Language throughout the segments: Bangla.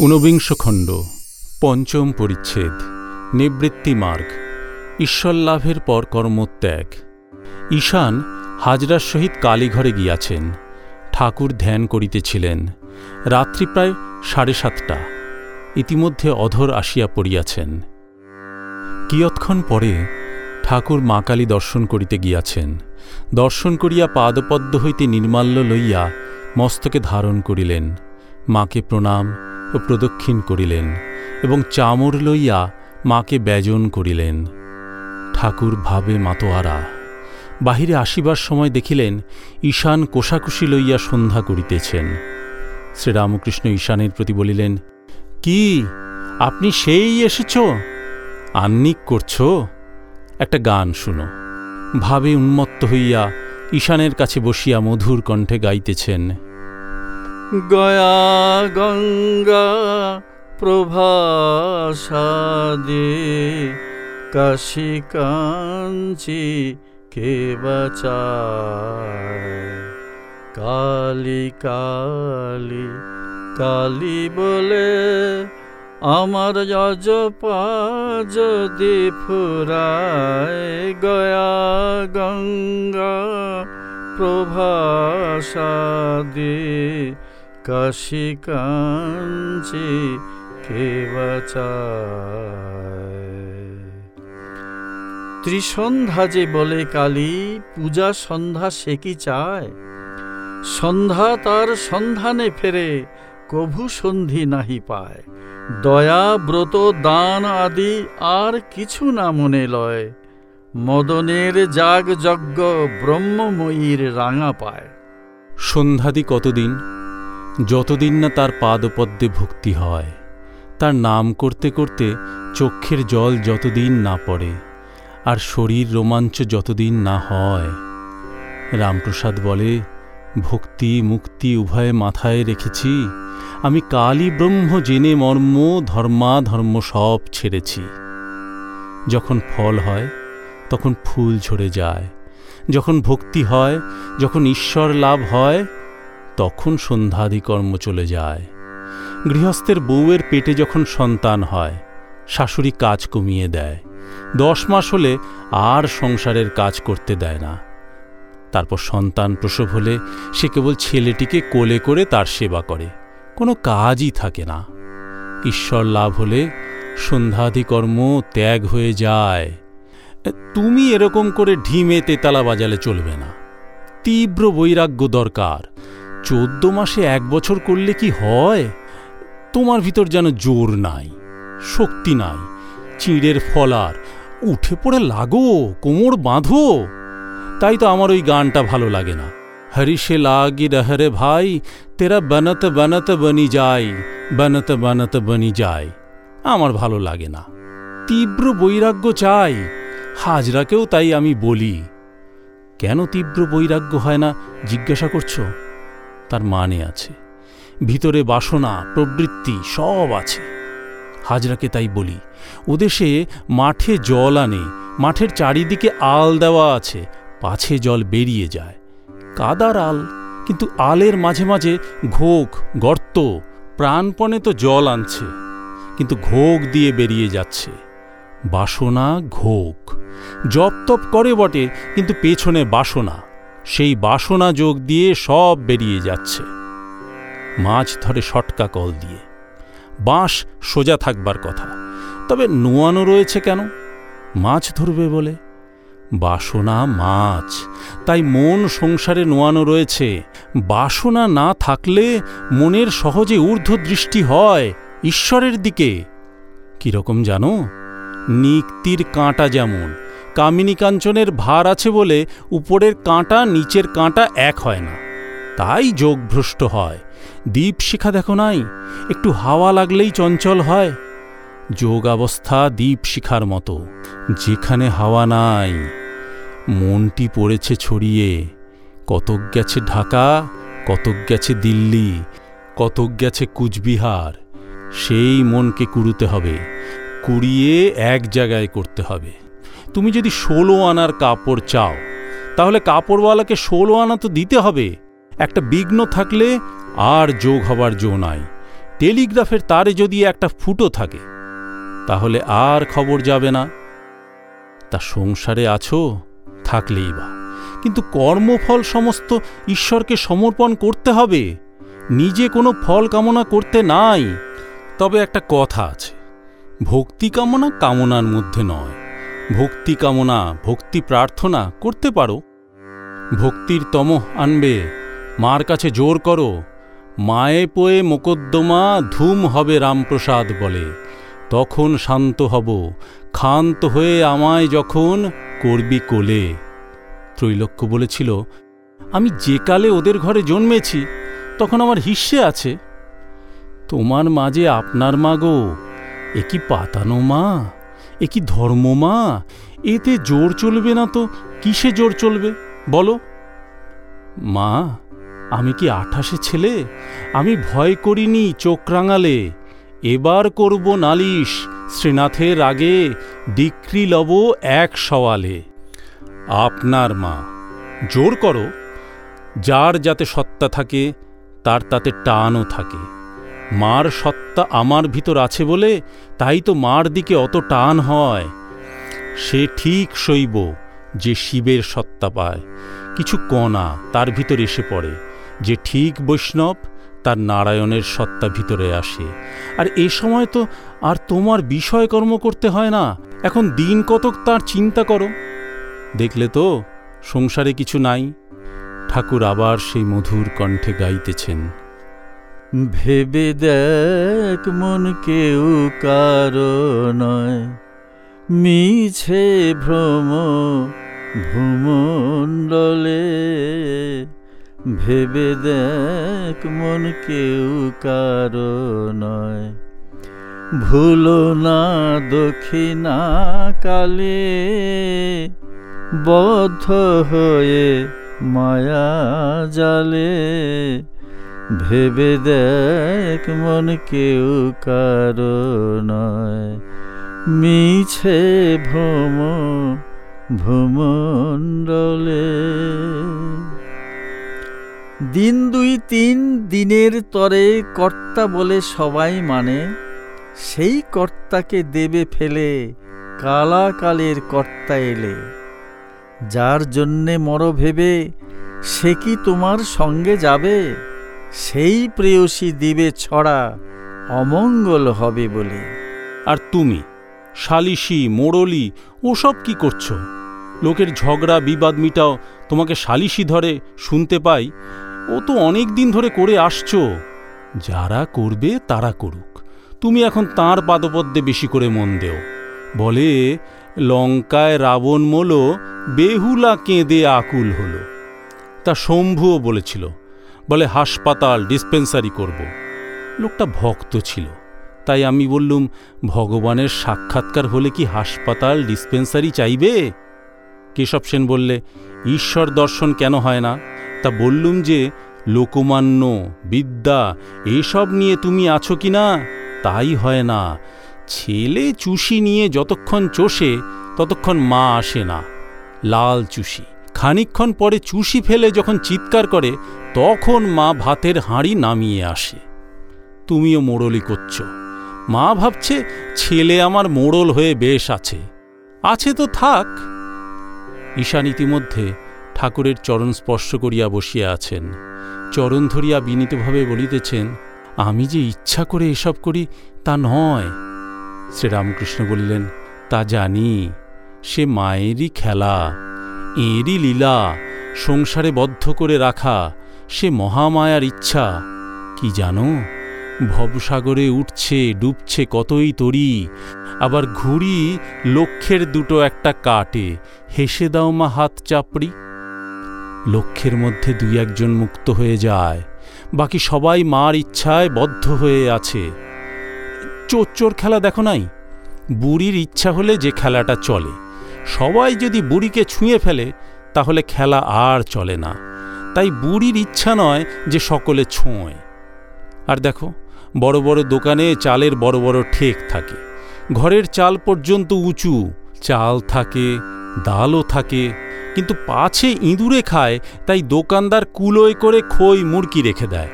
ঊনবিংশ খণ্ড। পঞ্চম পরিচ্ছেদ। নিবৃত্তি মার্গ। ঈশ্বর লাভের পর কর্মত্যাগ ঈশান হাজরার সহিত কালীঘরে গিয়াছেন। ঠাকুর ধ্যান করিতেছিলেন। রাত্রি প্রায় সাড়ে সাতটা। ইতিমধ্যে অধর আসিয়া পড়িয়াছেন। কিয়ৎক্ষণ পরে ঠাকুর মা কালী দর্শন করিতে গিয়াছেন। দর্শন করিয়া পাদপদ্ম হইতে নির্মাল্য লইয়া মস্তকে ধারণ করিলেন। মাকে প্রণাম ও প্রদক্ষিণ করিলেন এবং চামর লইয়া মাকে ব্যজন করিলেন। ঠাকুর ভাবে মাতোয়ারা, বাহিরে আসিবার সময় দেখিলেন ঈশান কোষাকুষি লইয়া সন্ধ্যা করিতেছেন। শ্রীরামকৃষ্ণ ঈশানের প্রতি বলিলেন, কি, আপনি সেই এসেছ? আন্নিক করছ? একটা গান শুনো। ভাবে উন্মত্ত হইয়া ঈশানের কাছে বসিয়া মধুর কণ্ঠে গাইতেছেন। গয়া গঙ্গা প্রভাসাদে কাশী কাঞ্চি কে বাঁচায়? কালি কালি কালি বলে আমার যজপা যদি ফুরায় গয়া গঙ্গা প্রভাসাদে কাশী কাঞ্চি ত্রিসন্ধ্যা যে বলে কালী, পূজা সন্ধ্যা সে কি চায়? সন্ধ্যা তার সন্ধানে ফেরে, কভু সন্ধি নাহি পায়। দয়া, ব্রত, দান আদি আর কিছু না মনে লয়। মদনের জাগ যজ্ঞ ব্রহ্মময়ীর রাঙা পায়। সন্ধ্যাদি কতদিন? যতদিন না তার পাদপদ্মে ভক্তি হয়, তার নাম করতে করতে চক্ষের জল যতদিন না পড়ে, আর শরীর রোমাঞ্চ যতদিন না হয়। রামপ্রসাদ বলে, ভক্তি, মুক্তি উভয়ে মাথায় রেখেছি। আমি কালী ব্রহ্ম, জেনে মর্ম ধর্মাধর্ম সব ছেড়েছি। যখন ফল হয়, তখন ফুল ঝরে যায়। যখন ভক্তি হয়, যখন ঈশ্বর লাভ হয় তখন সন্ধ্যাদিকর্ম চলে যায়। গৃহস্থের বউয়ের পেটে যখন সন্তান হয়, শাশুড়ি কাজ কমিয়ে দেয়। দশ মাস হলে আর সংসারের কাজ করতে দেয় না। তারপর সন্তান প্রসব হলে সে কেবল ছেলেটিকে কোলে করে তার সেবা করে। কোনো কাজই থাকে না। ঈশ্বর লাভ হলে সন্ধ্যাধিকর্ম ত্যাগ হয়ে যায়। তুমি এরকম করে ঢিমে তেতালা বাজালে চলবে না। তীব্র বৈরাগ্য দরকার। চোদ্দ মাসে এক বছর করলে কি হয়? তোমার ভিতর যেন জোর নাই, শক্তি নাই, চিঁড়ের ফলার উঠে পড়ে লাগো, কোমর বাঁধো। তাই তো আমার ওই গানটা ভালো লাগে না। হরিষে লাগি রহরে ভাই, তেরা বনত বনত বনি যায়, বনত বনত বনি যায়। আমার ভালো লাগে না। তীব্র বৈরাগ্য চাই, হাজরাকেও তাই আমি বলি। কেন তীব্র বৈরাগ্য হয় না, জিজ্ঞাসা করছ? তার মানে আছে। ভিতরে বাসনা, প্রবৃত্তি সব আছে। হাজরাকে তাই বলি ওদেশে মাঠে জল আনে, মাঠের চারিদিকে আল দেওয়া আছে, পাছে জল বেরিয়ে যায়। কাদার আল, কিন্তু আলের মাঝে মাঝে ঘোক, গর্ত, প্রাণপণে তো জল আনছে, কিন্তু ঘোক দিয়ে বেরিয়ে যাচ্ছে। বাসনা ঘোক, জপ তপ করে বটে, কিন্তু পেছনে বাসনা। সেই বাসনা যোগ দিয়ে সব বেরিয়ে যাচ্ছে। মাছ ধরে শটকা কল দিয়ে। বাঁশ সোজা থাকবার কথা। তবে নোয়ানো রয়েছে কেন? মাছ ধরবে বলে? বাসনা মাছ। তাই মন সংসারে নোয়ানো রয়েছে। বাসনা না থাকলে মনের সহজে ঊর্ধ্ব দৃষ্টি হয় ঈশ্বরের দিকে। কীরকম জানো? নিক্তির কাঁটা যেমন। কামিনী কাঞ্চনের ভার আছে বলে উপরের কাঁটা নিচের কাঁটা এক হয় না। তাই যোগভ্রষ্ট হয়। দ্বীপ শিখা দেখো নাই, একটু হাওয়া লাগলেই চঞ্চল হয়। যোগাবস্থা দ্বীপ শিখার মতো, যেখানে হাওয়া নাই। মনটি পড়েছে ছড়িয়ে, কতক গেছে ঢাকা, কতক গেছে দিল্লি, কতক গেছে কুচবিহার, সেই মনকে কুড়ুতে হবে, কুড়িয়ে এক জায়গায় করতে হবে। তুমি যদি ষোলো আনার কাপড় চাও, তাহলে কাপড়ওয়ালাকে ষোলো আনা তো দিতে হবে। একটা বিঘ্ন থাকলে আর যোগ হবার জো নাই। টেলিগ্রাফের তারে যদি একটা ফুটো থাকে, তাহলে আর খবর যাবে না। তা সংসারে আছো? থাকলেই বা। কিন্তু কর্মফল সমস্ত ঈশ্বরকে সমর্পণ করতে হবে। নিজে কোনো ফল কামনা করতে নাই। তবে একটা কথা আছে, ভক্তি কামনা কামনার মধ্যে নয়। ভক্তি কামনা, ভক্তি প্রার্থনা করতে পারো। ভক্তির তম আনবে, মার কাছে জোর করো। মায়ে পোয়ে মোকদ্দমা, ধুম হবে রামপ্রসাদ বলে। তখন শান্ত হব, ক্ষান্ত হয়ে আমায় যখন করবি কোলে। ত্রৈলোক্য বলেছিল, আমি যে কালে ওদের ঘরে জন্মেছি, তখন আমার হিস্সে আছে। তোমার মাঝে আপনার মা গো, এ কি পাতানো মা? এ কি ধর্ম, মা? এতে জোর চলবে না তো? কিসে জোর চলবে? বলো। মা, আমি কি আঠাশে ছেলে? আমি ভয় করিনি চোখ রাঙালে। এবার করব নালিশ, শ্রীনাথের আগে ডিক্রি লব এক সওয়ালে। আপনার মা, জোর করো। যার যাতে সত্তা থাকে, তার তাতে টানও থাকে। মার সত্তা আমার ভিতর আছে বলে তাই তো মার দিকে অত টান হয়। সে ঠিক শৈব যে শিবের সত্তা পায়। কিছু কণা তার ভিতর এসে পড়ে। যে ঠিক বৈষ্ণব, তার নারায়ণের সত্তা ভিতরে আসে। আর এ সময় তো আর তোমার বিষয়কর্ম করতে হয় না। এখন দিন কতক তার চিন্তা করো। দেখলে তো সংসারে কিছু নাই। ঠাকুর আবার সেই মধুর কণ্ঠে গাইতেছেন। ভেবে দেখ মন কেউ কারও নয়। মিছে ভ্রম ভূমণ্ডলে ভেবে দেখ মন কেউ কারও নয়। ভুলো না দক্ষিণা কালে, বদ্ধ হয়ে মায়া জালে। ভেবে দেখ মন কেউ কারও নয়। মিছে ভ্রম ভ্রমণ্ডলে দিন দুই তিন দিনের তরে কর্তা বলে সবাই মানে সেই কর্তাকে দেবে ফেলে কালাকালের কর্তা এলে। যার জন্যে মর ভেবে, সে কি তোমার সঙ্গে যাবে? সেই প্রেয়সী দিবে ছড়া অমঙ্গল হবে বলে। আর তুমি শালিশি মোড়লি, ওসব কি করছ? লোকের ঝগড়া, বিবাদ মিটাও, তোমাকে শালিশি ধরে শুনতে পাই। ও তো অনেক দিন ধরে করে আসছো। যারা করবে, তারা করুক। তুমি এখন তাঁর পাদপদ্মে বেশি করে মন দেও। বলে, লঙ্কায় রাবণ মোল, বেহুলা কেঁদে আকুল হলো। তা শম্ভুও বলেছিল বলে হাসপাতাল ডিসপেন্সারি করব। লোকটা ভক্ত ছিল, তাই আমি বললুম, ভগবানের সাক্ষাৎকার হলে কি হাসপাতাল ডিসপেন্সারি চাইবে? কেশব সেন বললে, ঈশ্বর দর্শন কেন হয় না? তা বললুম যে, লোকমান্য, বিদ্যা, এসব নিয়ে তুমি আছো কি না? তাই হয় না। ছেলে চুষি নিয়ে যতক্ষণ চষে, ততক্ষণ মা আসে না, লাল চুষি। খানিক্ষণ পরে চুষি ফেলে যখন চিৎকার করে, তখন মা ভাতের হাঁড়ি নামিয়ে আসে। তুমিও মোড়লি করছ। মা ভাবছে ছেলে আমার মোড়ল হয়ে বেশ আছে। আছে তো থাক। ঈশান ইতিমধ্যে ঠাকুরের চরণ স্পর্শ করিয়া বসিয়া আছেন। চরণ ধরিয়া বিনীতভাবে বলিতেছেন, আমি যে ইচ্ছা করে এসব করি তা নয়। শ্রীরামকৃষ্ণ বললেন, তা জানি, সে মায়েরই খেলা। এঁরই লীলা সংসারে বদ্ধ করে রাখা সে মহামায়ার ইচ্ছা। কি জানো? ভবসাগরে উঠছে, ডুবছে কতই তরি, আবার ঘুড়ি লক্ষ্যের দুটো একটা কাটে, হেসে দাও মা হাত চাপড়ি। লক্ষ্যের মধ্যে দুই একজন মুক্ত হয়ে যায়, বাকি সবাই মার ইচ্ছায় বদ্ধ হয়ে আছে। চোর চোর খেলা দেখো নাই? বুড়ির ইচ্ছা হলে যে খেলাটা চলে। সবাই যদি বুড়িকে ছুঁয়ে ফেলে, তাহলে খেলা আর চলে না। তাই বুড়ির ইচ্ছা নয় যে সকলে ছোঁয়। আর দেখো, বড় বড় দোকানে চালের বড় বড় ঠেক থাকে। ঘরের চাল পর্যন্ত উঁচু, চাল থাকে ডালও থাকে, কিন্তু পাছে ইঁদুরে খায়, তাই দোকানদার কুলোয় করে খই মুড়কি রেখে দেয়।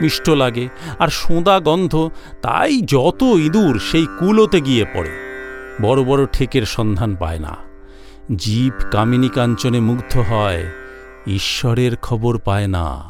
মিষ্ট লাগে, আর সোঁদা গন্ধ, তাই যত ইঁদুর সেই কুলোতে গিয়ে পড়ে। বড় বড় ঠেকের সন্ধান পায় না। জীব কামিনী কাঞ্চনে মুগ্ধ হয় ঈশ্বরের খবর পায় না।